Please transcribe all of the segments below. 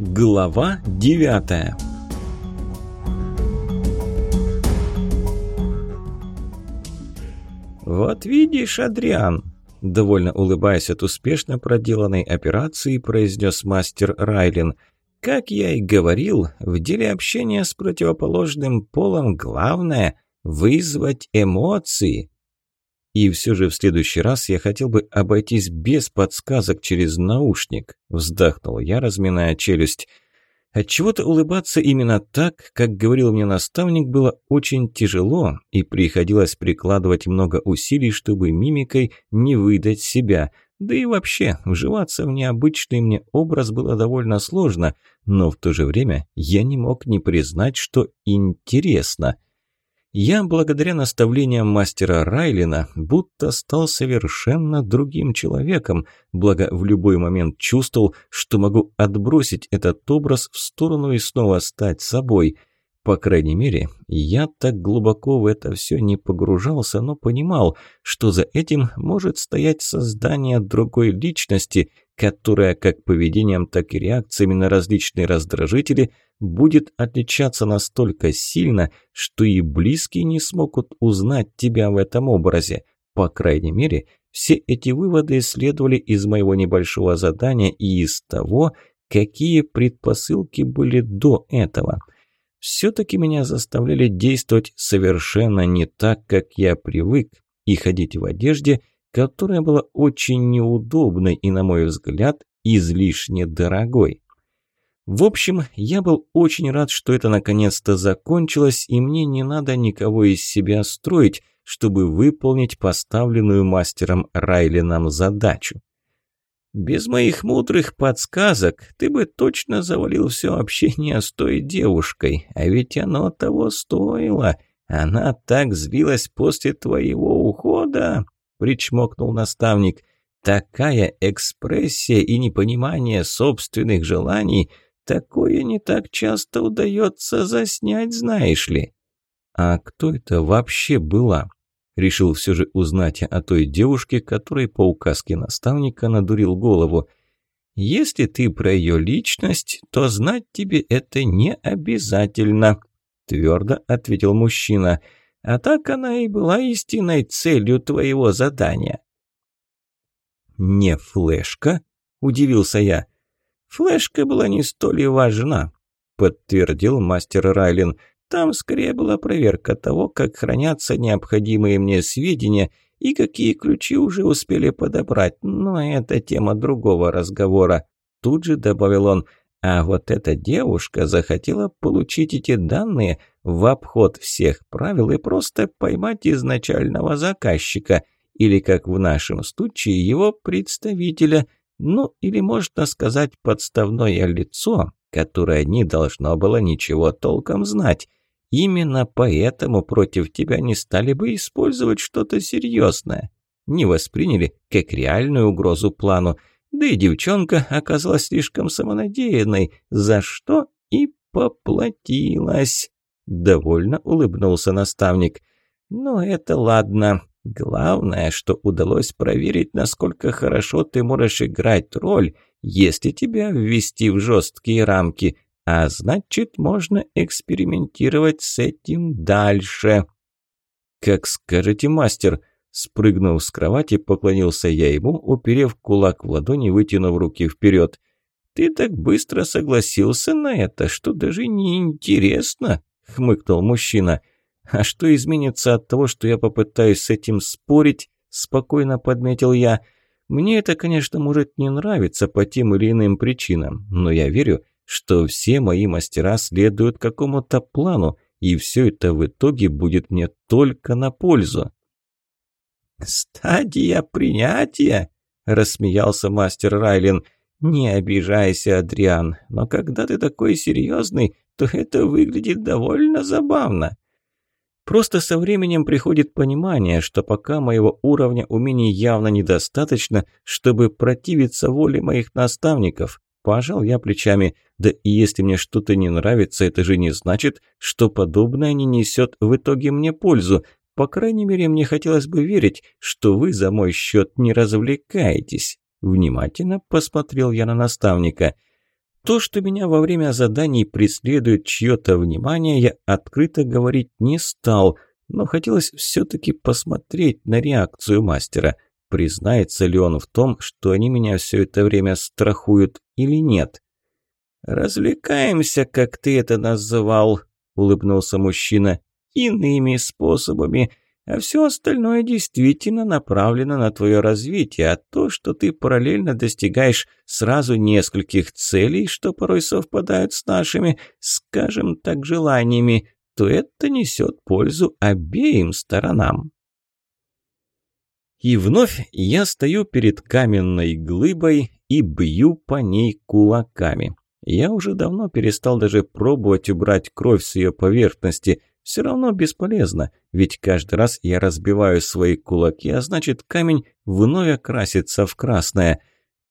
Глава девятая «Вот видишь, Адриан!» Довольно улыбаясь от успешно проделанной операции, произнес мастер Райлин. «Как я и говорил, в деле общения с противоположным полом главное – вызвать эмоции». И все же в следующий раз я хотел бы обойтись без подсказок через наушник. Вздохнул я, разминая челюсть. Отчего-то улыбаться именно так, как говорил мне наставник, было очень тяжело, и приходилось прикладывать много усилий, чтобы мимикой не выдать себя. Да и вообще, вживаться в необычный мне образ было довольно сложно, но в то же время я не мог не признать, что интересно – я, благодаря наставлениям мастера Райлина, будто стал совершенно другим человеком, благо в любой момент чувствовал, что могу отбросить этот образ в сторону и снова стать собой. По крайней мере, я так глубоко в это все не погружался, но понимал, что за этим может стоять создание другой личности, которая как поведением, так и реакциями на различные раздражители – будет отличаться настолько сильно, что и близкие не смогут узнать тебя в этом образе. По крайней мере, все эти выводы следовали из моего небольшого задания и из того, какие предпосылки были до этого. Все-таки меня заставляли действовать совершенно не так, как я привык, и ходить в одежде, которая была очень неудобной и, на мой взгляд, излишне дорогой. В общем, я был очень рад, что это наконец-то закончилось, и мне не надо никого из себя строить, чтобы выполнить поставленную мастером Райлином задачу. Без моих мудрых подсказок ты бы точно завалил все общение с той девушкой, а ведь оно того стоило. Она так злилась после твоего ухода, причмокнул наставник. Такая экспрессия и непонимание собственных желаний – Такое не так часто удается заснять, знаешь ли. А кто это вообще была? Решил все же узнать о той девушке, которой по указке наставника надурил голову. Если ты про ее личность, то знать тебе это не обязательно, твердо ответил мужчина. А так она и была истинной целью твоего задания. «Не флешка?» – удивился я. Флешка была не столь и важна, подтвердил мастер Райлин. Там скорее была проверка того, как хранятся необходимые мне сведения и какие ключи уже успели подобрать, но это тема другого разговора. Тут же добавил он, а вот эта девушка захотела получить эти данные в обход всех правил и просто поймать изначального заказчика, или, как в нашем случае, его представителя – ну, или можно сказать подставное лицо, которое не должно было ничего толком знать. Именно поэтому против тебя не стали бы использовать что-то серьезное. Не восприняли как реальную угрозу плану. Да и девчонка оказалась слишком самонадеянной, за что и поплатилась. Довольно улыбнулся наставник. «Ну, это ладно. Главное, что удалось проверить, насколько хорошо ты можешь играть роль, если тебя ввести в жесткие рамки, а значит, можно экспериментировать с этим дальше. «Как скажете, мастер!» Спрыгнув с кровати, поклонился я ему, уперев кулак в ладони, вытянув руки вперед. «Ты так быстро согласился на это, что даже не интересно!» — хмыкнул мужчина. — а что изменится от того, что я попытаюсь с этим спорить, спокойно подметил я. Мне это, конечно, может не нравиться по тем или иным причинам, но я верю, что все мои мастера следуют какому-то плану, и все это в итоге будет мне только на пользу. «Стадия принятия?» – рассмеялся мастер Райлин. «Не обижайся, Адриан, но когда ты такой серьезный, то это выглядит довольно забавно. Просто со временем приходит понимание, что пока моего уровня умений явно недостаточно, чтобы противиться воле моих наставников. Пожал я плечами. Да и если мне что-то не нравится, это же не значит, что подобное не несет в итоге мне пользу. По крайней мере, мне хотелось бы верить, что вы за мой счет не развлекаетесь. Внимательно посмотрел я на наставника. То, что меня во время заданий преследует чье-то внимание, я открыто говорить не стал, но хотелось все-таки посмотреть на реакцию мастера. Признается ли он в том, что они меня все это время страхуют или нет? «Развлекаемся, как ты это называл», – улыбнулся мужчина, – «иными способами» а все остальное действительно направлено на твое развитие, а то, что ты параллельно достигаешь сразу нескольких целей, что порой совпадают с нашими, скажем так, желаниями, то это несет пользу обеим сторонам. И вновь я стою перед каменной глыбой и бью по ней кулаками. Я уже давно перестал даже пробовать убрать кровь с ее поверхности – все равно бесполезно, ведь каждый раз я разбиваю свои кулаки, а значит камень вновь окрасится в красное.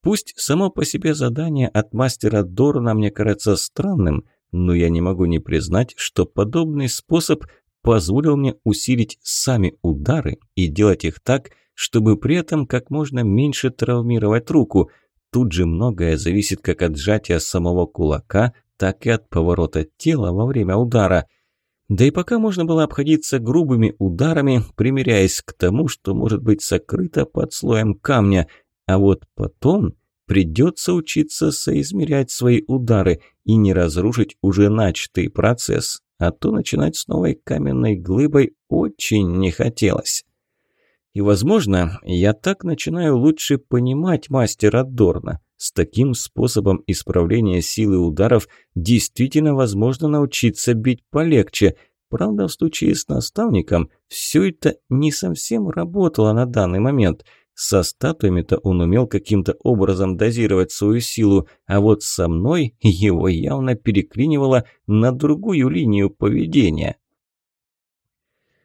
Пусть само по себе задание от мастера Дорна мне кажется странным, но я не могу не признать, что подобный способ позволил мне усилить сами удары и делать их так, чтобы при этом как можно меньше травмировать руку. Тут же многое зависит как от сжатия самого кулака, так и от поворота тела во время удара – да и пока можно было обходиться грубыми ударами, примиряясь к тому, что может быть сокрыто под слоем камня, а вот потом придется учиться соизмерять свои удары и не разрушить уже начатый процесс, а то начинать с новой каменной глыбой очень не хотелось. И, возможно, я так начинаю лучше понимать мастера Дорна. С таким способом исправления силы ударов действительно возможно научиться бить полегче. Правда, в случае с наставником все это не совсем работало на данный момент. Со статуями-то он умел каким-то образом дозировать свою силу, а вот со мной его явно переклинивало на другую линию поведения.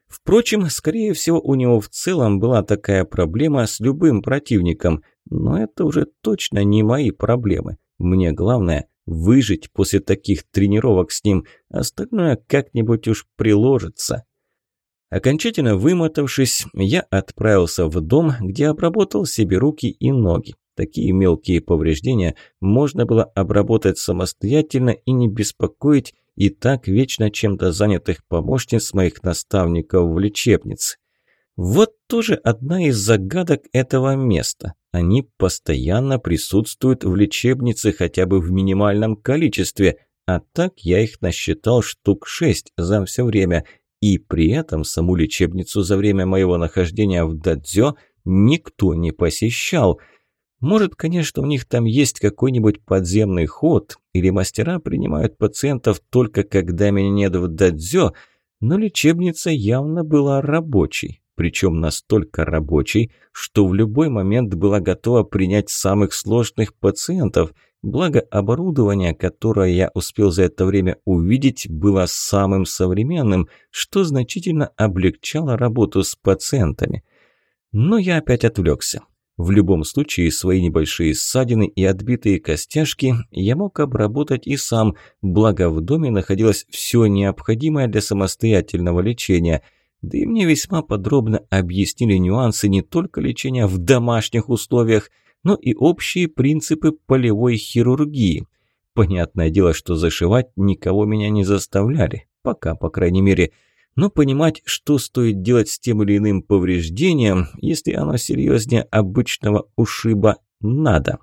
Впрочем, скорее всего, у него в целом была такая проблема с любым противником, но это уже точно не мои проблемы. Мне главное – выжить после таких тренировок с ним, остальное как-нибудь уж приложится. Окончательно вымотавшись, я отправился в дом, где обработал себе руки и ноги. Такие мелкие повреждения можно было обработать самостоятельно и не беспокоить и так вечно чем-то занятых помощниц моих наставников в лечебнице. Вот тоже одна из загадок этого места. Они постоянно присутствуют в лечебнице хотя бы в минимальном количестве, а так я их насчитал штук шесть за все время, и при этом саму лечебницу за время моего нахождения в Дадзё никто не посещал – может, конечно, у них там есть какой-нибудь подземный ход, или мастера принимают пациентов только когда меня нет в дадзё, но лечебница явно была рабочей, причем настолько рабочей, что в любой момент была готова принять самых сложных пациентов, благо оборудование, которое я успел за это время увидеть, было самым современным, что значительно облегчало работу с пациентами. Но я опять отвлекся. В любом случае, свои небольшие ссадины и отбитые костяшки я мог обработать и сам, благо в доме находилось все необходимое для самостоятельного лечения. Да и мне весьма подробно объяснили нюансы не только лечения в домашних условиях, но и общие принципы полевой хирургии. Понятное дело, что зашивать никого меня не заставляли, пока, по крайней мере, – но понимать, что стоит делать с тем или иным повреждением, если оно серьезнее обычного ушиба, надо.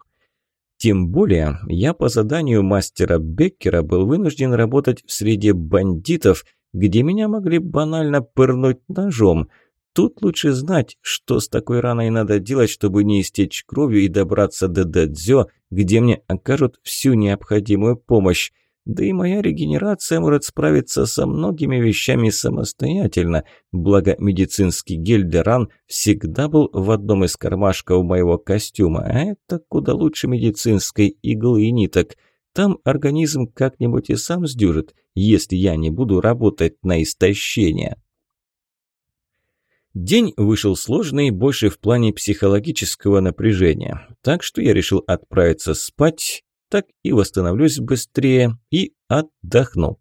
Тем более, я по заданию мастера Беккера был вынужден работать в среде бандитов, где меня могли банально пырнуть ножом. Тут лучше знать, что с такой раной надо делать, чтобы не истечь кровью и добраться до Дадзё, где мне окажут всю необходимую помощь. Да и моя регенерация может справиться со многими вещами самостоятельно, благо медицинский гель для ран всегда был в одном из кармашков моего костюма, а это куда лучше медицинской иглы и ниток. Там организм как-нибудь и сам сдюжит, если я не буду работать на истощение. День вышел сложный, больше в плане психологического напряжения, так что я решил отправиться спать так и восстановлюсь быстрее и отдохну.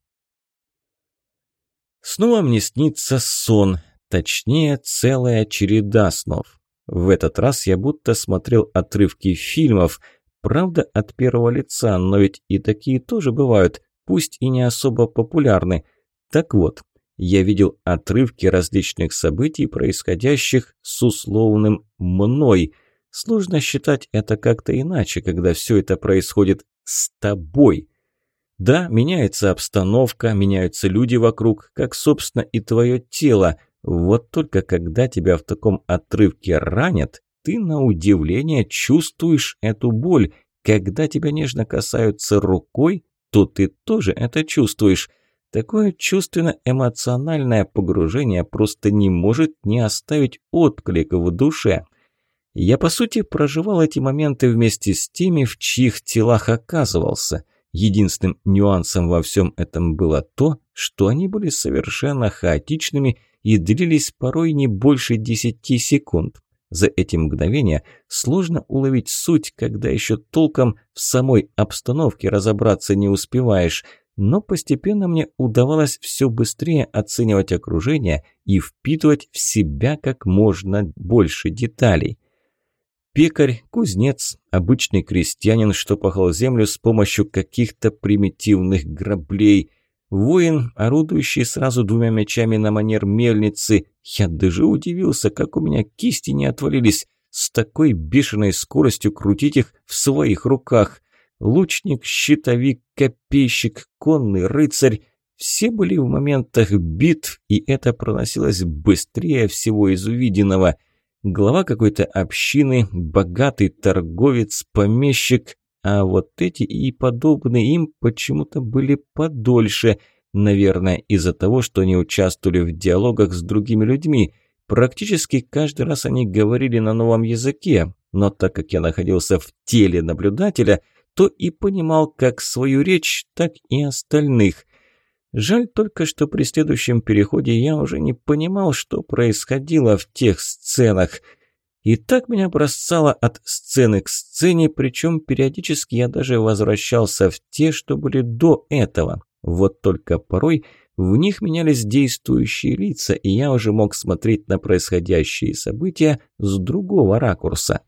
Снова мне снится сон, точнее целая череда снов. В этот раз я будто смотрел отрывки фильмов. Правда, от первого лица, но ведь и такие тоже бывают, пусть и не особо популярны. Так вот, я видел отрывки различных событий, происходящих с условным «мной». Сложно считать это как-то иначе, когда все это происходит с тобой. Да, меняется обстановка, меняются люди вокруг, как, собственно, и твое тело. Вот только когда тебя в таком отрывке ранят, ты на удивление чувствуешь эту боль. Когда тебя нежно касаются рукой, то ты тоже это чувствуешь. Такое чувственно-эмоциональное погружение просто не может не оставить отклик в душе. Я, по сути, проживал эти моменты вместе с теми, в чьих телах оказывался – Единственным нюансом во всем этом было то, что они были совершенно хаотичными и длились порой не больше десяти секунд. За эти мгновения сложно уловить суть, когда еще толком в самой обстановке разобраться не успеваешь, но постепенно мне удавалось все быстрее оценивать окружение и впитывать в себя как можно больше деталей. Пекарь, кузнец, обычный крестьянин, что пахал землю с помощью каких-то примитивных граблей, воин, орудующий сразу двумя мечами на манер мельницы. Я даже удивился, как у меня кисти не отвалились, с такой бешеной скоростью крутить их в своих руках. Лучник, щитовик, копейщик, конный рыцарь – все были в моментах битв, и это проносилось быстрее всего из увиденного – глава какой-то общины, богатый торговец, помещик, а вот эти и подобные им почему-то были подольше, наверное, из-за того, что они участвовали в диалогах с другими людьми. Практически каждый раз они говорили на новом языке, но так как я находился в теле наблюдателя, то и понимал как свою речь, так и остальных – Жаль только, что при следующем переходе я уже не понимал, что происходило в тех сценах. И так меня бросало от сцены к сцене, причем периодически я даже возвращался в те, что были до этого. Вот только порой в них менялись действующие лица, и я уже мог смотреть на происходящие события с другого ракурса.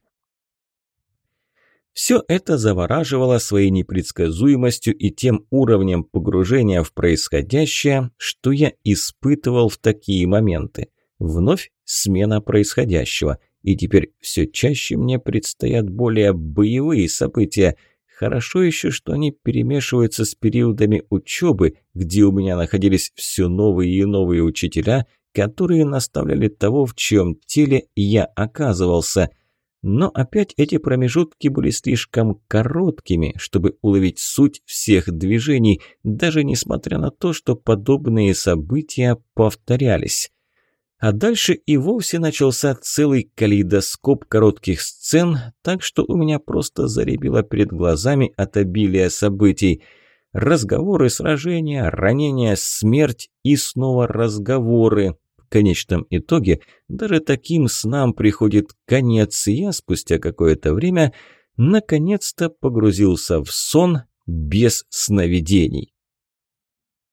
Все это завораживало своей непредсказуемостью и тем уровнем погружения в происходящее, что я испытывал в такие моменты. Вновь смена происходящего, и теперь все чаще мне предстоят более боевые события. Хорошо еще, что они перемешиваются с периодами учебы, где у меня находились все новые и новые учителя, которые наставляли того, в чем теле я оказывался – но опять эти промежутки были слишком короткими, чтобы уловить суть всех движений, даже несмотря на то, что подобные события повторялись. А дальше и вовсе начался целый калейдоскоп коротких сцен, так что у меня просто заребило перед глазами от обилия событий. Разговоры, сражения, ранения, смерть и снова разговоры, в конечном итоге даже таким снам приходит конец, и я спустя какое-то время наконец-то погрузился в сон без сновидений.